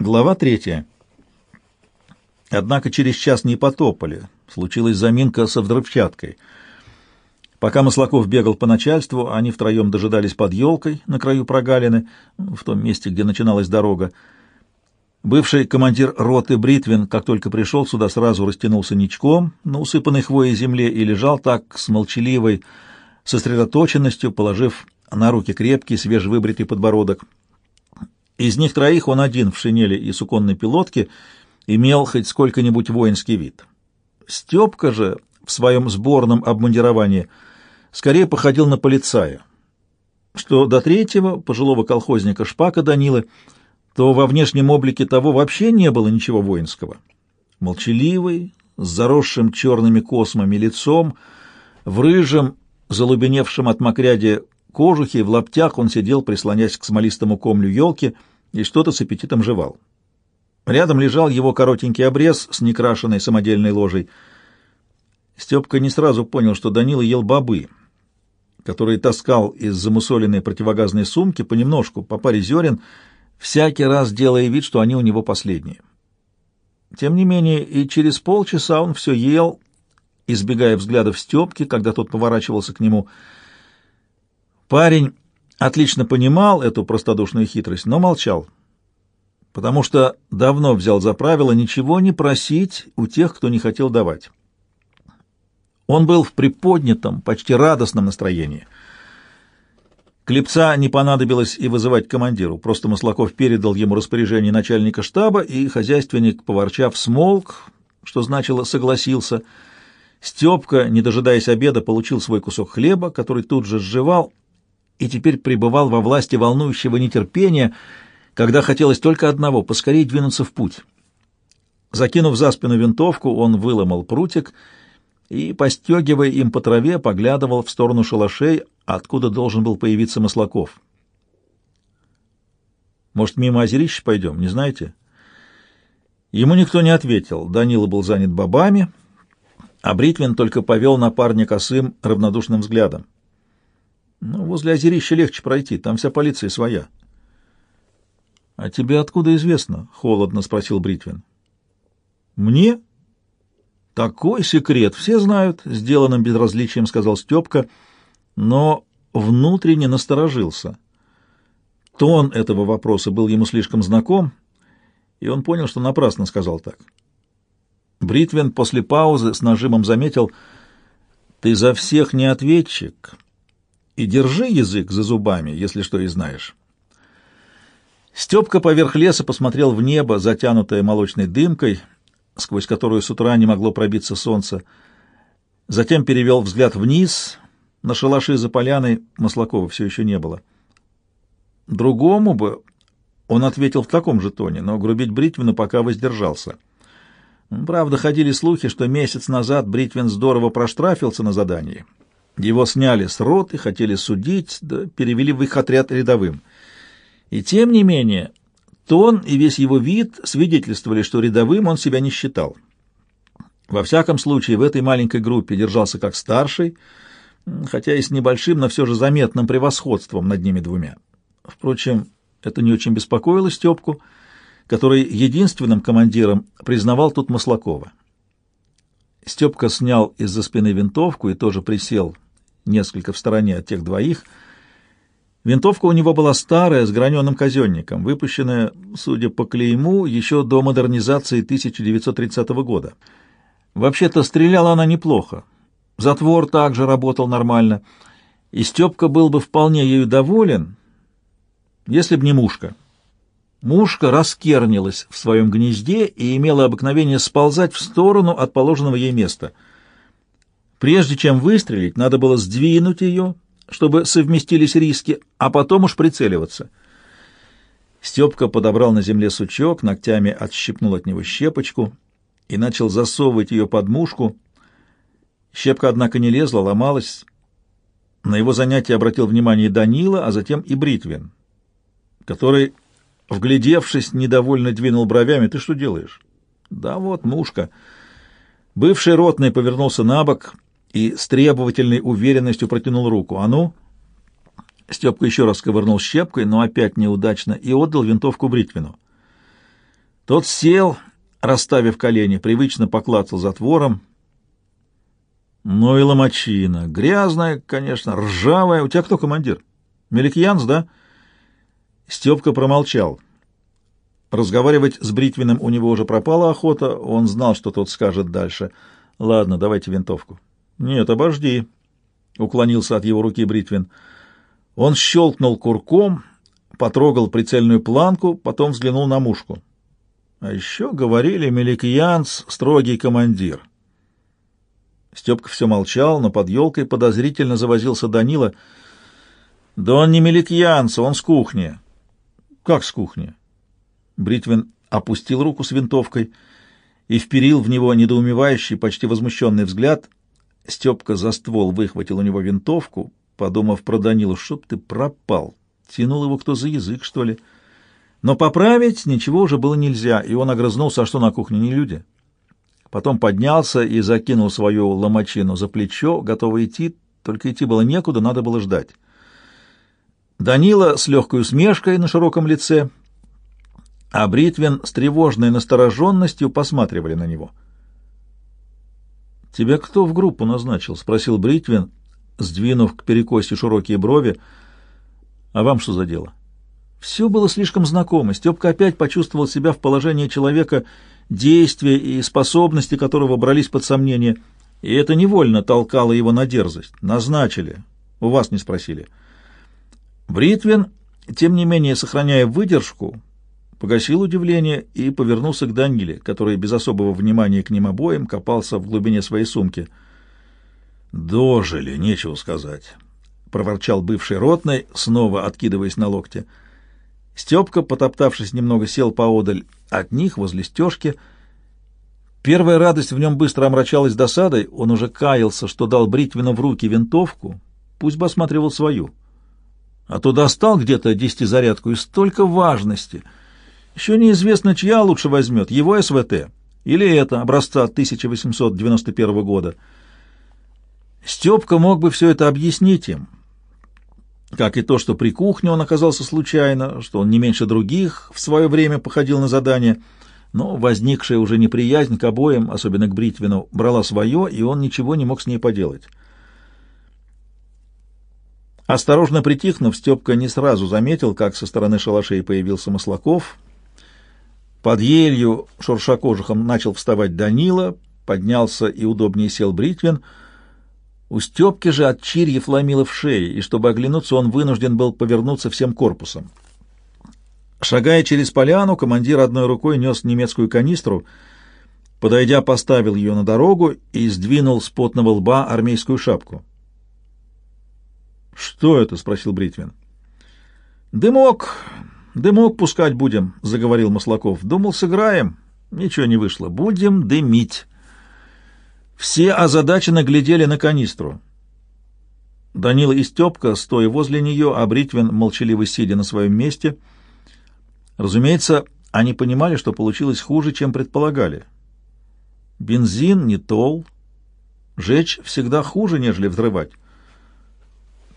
Глава третья. Однако через час не потопали. Случилась заминка со взрывчаткой. Пока Маслаков бегал по начальству, они втроем дожидались под елкой на краю прогалины, в том месте, где начиналась дорога. Бывший командир роты Бритвин, как только пришел сюда, сразу растянулся ничком на усыпанной хвоей земле и лежал так с молчаливой сосредоточенностью, положив на руки крепкий свежевыбритый подбородок. Из них троих он один в шинели и суконной пилотке имел хоть сколько-нибудь воинский вид. Степка же в своем сборном обмундировании скорее походил на полицая. Что до третьего, пожилого колхозника Шпака Данилы, то во внешнем облике того вообще не было ничего воинского. Молчаливый, с заросшим черными космами лицом, в рыжем, залубеневшем от мокряди кожухе, в лаптях он сидел, прислонясь к смолистому комлю елки, и что-то с аппетитом жевал. Рядом лежал его коротенький обрез с некрашенной самодельной ложей. Степка не сразу понял, что Данила ел бобы, которые таскал из замусоленной противогазной сумки понемножку, по паре зерен, всякий раз делая вид, что они у него последние. Тем не менее, и через полчаса он все ел, избегая взглядов Степки, когда тот поворачивался к нему. Парень отлично понимал эту простодушную хитрость, но молчал, потому что давно взял за правило ничего не просить у тех, кто не хотел давать. Он был в приподнятом, почти радостном настроении. Клепца не понадобилось и вызывать командиру, просто Маслаков передал ему распоряжение начальника штаба, и хозяйственник, поворчав, смолк, что значило «согласился». Степка, не дожидаясь обеда, получил свой кусок хлеба, который тут же сживал, и теперь пребывал во власти волнующего нетерпения, когда хотелось только одного — поскорее двинуться в путь. Закинув за спину винтовку, он выломал прутик и, постегивая им по траве, поглядывал в сторону шалашей, откуда должен был появиться Маслаков. «Может, мимо озерища пойдем, не знаете?» Ему никто не ответил. Данила был занят бобами, а Бритвин только повел напарника косым равнодушным взглядом. Ну, возле озерища легче пройти, там вся полиция своя. — А тебе откуда известно? — холодно спросил Бритвин. — Мне? — Такой секрет, все знают, — сделанным безразличием сказал Степка, но внутренне насторожился. Тон этого вопроса был ему слишком знаком, и он понял, что напрасно сказал так. Бритвин после паузы с нажимом заметил, — Ты за всех не ответчик, — и держи язык за зубами, если что и знаешь. Степка поверх леса посмотрел в небо, затянутое молочной дымкой, сквозь которую с утра не могло пробиться солнце. Затем перевел взгляд вниз, на шалаши за поляной Маслакова все еще не было. Другому бы он ответил в таком же тоне, но грубить Бритвину пока воздержался. Правда, ходили слухи, что месяц назад Бритвин здорово проштрафился на задании — его сняли с роты, хотели судить, да перевели в их отряд рядовым. И тем не менее, тон и весь его вид свидетельствовали, что рядовым он себя не считал. Во всяком случае, в этой маленькой группе держался как старший, хотя и с небольшим, но все же заметным превосходством над ними двумя. Впрочем, это не очень беспокоило Степку, который единственным командиром признавал тут Маслакова. Степка снял из-за спины винтовку и тоже присел несколько в стороне от тех двоих. Винтовка у него была старая, с граненым казенником, выпущенная, судя по клейму, еще до модернизации 1930 года. Вообще-то стреляла она неплохо. Затвор также работал нормально, и Степка был бы вполне ею доволен, если б не мушка. Мушка раскернилась в своем гнезде и имела обыкновение сползать в сторону от положенного ей места — Прежде чем выстрелить, надо было сдвинуть ее, чтобы совместились риски, а потом уж прицеливаться. Степка подобрал на земле сучок, ногтями отщипнул от него щепочку и начал засовывать ее под мушку. Щепка, однако, не лезла, ломалась. На его занятие обратил внимание Данила, а затем и Бритвин, который, вглядевшись, недовольно двинул бровями. «Ты что делаешь?» «Да вот, мушка». Бывший ротный повернулся на бок — и с требовательной уверенностью протянул руку. «А ну!» Степка еще раз ковырнул щепкой, но опять неудачно, и отдал винтовку Бритвину. Тот сел, расставив колени, привычно поклацал затвором. Ну и ломачина. Грязная, конечно, ржавая. У тебя кто командир? Меликьянс, да? Степка промолчал. Разговаривать с Бритвиным у него уже пропала охота, он знал, что тот скажет дальше. «Ладно, давайте винтовку». «Нет, обожди», — уклонился от его руки Бритвин. Он щелкнул курком, потрогал прицельную планку, потом взглянул на мушку. А еще говорили, Меликьянс — строгий командир. Степка все молчал, но под елкой подозрительно завозился Данила. «Да он не Меликьянс, он с кухни». «Как с кухни?» Бритвин опустил руку с винтовкой и вперил в него недоумевающий, почти возмущенный взгляд. Степка за ствол выхватил у него винтовку, подумав про Данилу, чтоб ты пропал. Тянул его кто за язык, что ли? Но поправить ничего уже было нельзя, и он огрызнулся, а что на кухне не люди. Потом поднялся и закинул свою ломачину за плечо, готовый идти, только идти было некуда, надо было ждать. Данила с легкой усмешкой на широком лице а Бритвин с тревожной настороженностью посматривали на него. «Тебя кто в группу назначил?» — спросил Бритвин, сдвинув к перекости широкие брови. «А вам что за дело?» Все было слишком знакомо. Степка опять почувствовал себя в положении человека, действия и способности которого брались под сомнение, и это невольно толкало его на дерзость. Назначили. У вас не спросили. Бритвин, тем не менее, сохраняя выдержку, погасил удивление и повернулся к Даниле, который без особого внимания к ним обоим копался в глубине своей сумки. «Дожили, нечего сказать», — проворчал бывший ротный, снова откидываясь на локте. Степка, потоптавшись немного, сел поодаль от них, возле стежки. Первая радость в нем быстро омрачалась досадой, он уже каялся, что дал Бритвину в руки винтовку, пусть бы осматривал свою. А то достал где-то десятизарядку и столько важности — еще неизвестно, чья лучше возьмет, его СВТ или это, образца 1891 года. Степка мог бы все это объяснить им, как и то, что при кухне он оказался случайно, что он не меньше других в свое время походил на задание, но возникшая уже неприязнь к обоим, особенно к Бритвину, брала свое, и он ничего не мог с ней поделать. Осторожно притихнув, Степка не сразу заметил, как со стороны шалашей появился Маслаков — под елью, шурша кожухом, начал вставать Данила, поднялся и удобнее сел Бритвин. У Степки же от чирьев ломило в шее, и чтобы оглянуться, он вынужден был повернуться всем корпусом. Шагая через поляну, командир одной рукой нес немецкую канистру, подойдя, поставил ее на дорогу и сдвинул с потного лба армейскую шапку. «Что это?» — спросил Бритвин. «Дымок «Дымок пускать будем», — заговорил Маслаков. «Думал, сыграем. Ничего не вышло. Будем дымить». Все озадаченно глядели на канистру. Данила и Степка, стоя возле нее, а Бритвин, молчаливо сидя на своем месте. Разумеется, они понимали, что получилось хуже, чем предполагали. Бензин не тол. Жечь всегда хуже, нежели взрывать.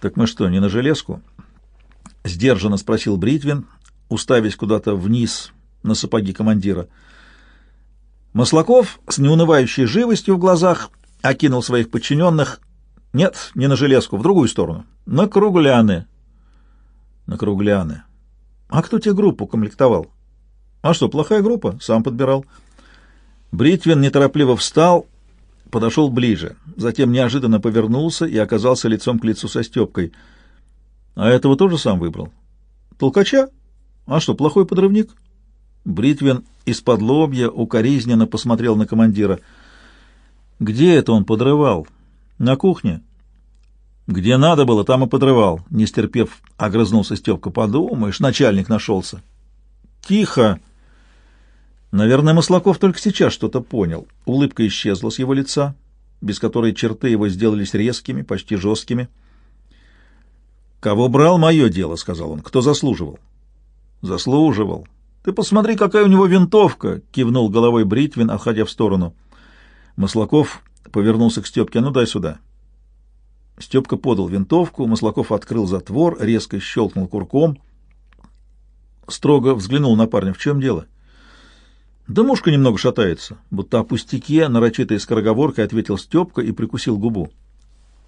«Так мы что, не на железку?» — сдержанно спросил Бритвин, уставясь куда-то вниз на сапоги командира. Маслаков с неунывающей живостью в глазах окинул своих подчиненных. Нет, не на железку, в другую сторону. На кругляны. На кругляны. А кто тебе группу комплектовал? А что, плохая группа? Сам подбирал. Бритвин неторопливо встал, подошел ближе, затем неожиданно повернулся и оказался лицом к лицу со Степкой. А этого тоже сам выбрал? Толкача? А что, плохой подрывник? Бритвин из-под лобья укоризненно посмотрел на командира. Где это он подрывал? На кухне? Где надо было, там и подрывал. Не стерпев, огрызнулся Степка. Подумаешь, начальник нашелся. Тихо! Наверное, Маслаков только сейчас что-то понял. Улыбка исчезла с его лица, без которой черты его сделались резкими, почти жесткими. «Кого брал, мое дело», — сказал он. «Кто заслуживал?» Заслуживал. Ты посмотри, какая у него винтовка, кивнул головой Бритвин, отходя в сторону. Маслаков повернулся к Степке. Ну дай сюда. Степка подал винтовку, Маслаков открыл затвор, резко щелкнул курком, строго взглянул на парня. В чем дело? Да мушка немного шатается, будто о пустяке, нарочитой скороговоркой ответил Степка и прикусил губу.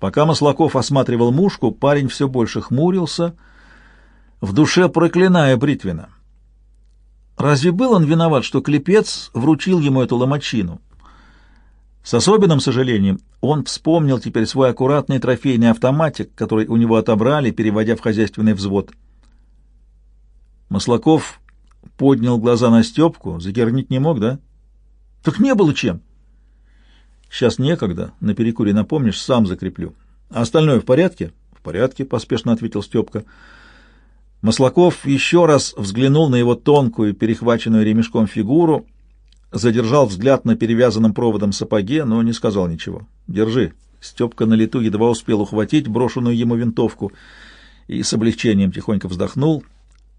Пока Маслаков осматривал мушку, парень все больше хмурился, в душе проклиная Бритвина. Разве был он виноват, что клепец вручил ему эту ломачину? С особенным сожалением он вспомнил теперь свой аккуратный трофейный автоматик, который у него отобрали, переводя в хозяйственный взвод. Маслаков поднял глаза на Степку, загернить не мог, да? Так не было чем. Сейчас некогда, на перекуре напомнишь, сам закреплю. А остальное в порядке? В порядке, поспешно ответил Степка. Маслаков еще раз взглянул на его тонкую, перехваченную ремешком фигуру, задержал взгляд на перевязанном проводом сапоге, но не сказал ничего. «Держи». Степка на лету едва успел ухватить брошенную ему винтовку и с облегчением тихонько вздохнул.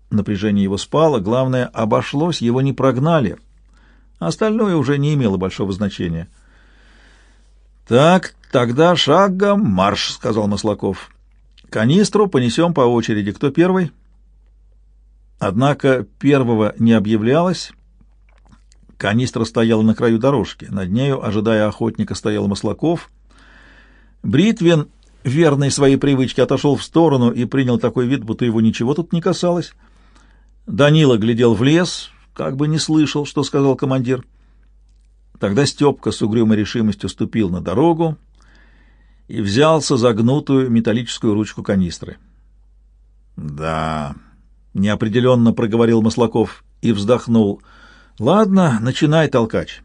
Напряжение его спало, главное, обошлось, его не прогнали. Остальное уже не имело большого значения. «Так, тогда шагом марш», — сказал Маслаков. «Канистру понесем по очереди. Кто первый?» Однако первого не объявлялось. Канистра стояла на краю дорожки. Над нею, ожидая охотника, стоял Маслаков. Бритвин, верный своей привычке, отошел в сторону и принял такой вид, будто его ничего тут не касалось. Данила глядел в лес, как бы не слышал, что сказал командир. Тогда Степка с угрюмой решимостью ступил на дорогу и взялся за гнутую металлическую ручку канистры. «Да...» — неопределенно проговорил Маслаков и вздохнул. «Ладно, начинай, толкач».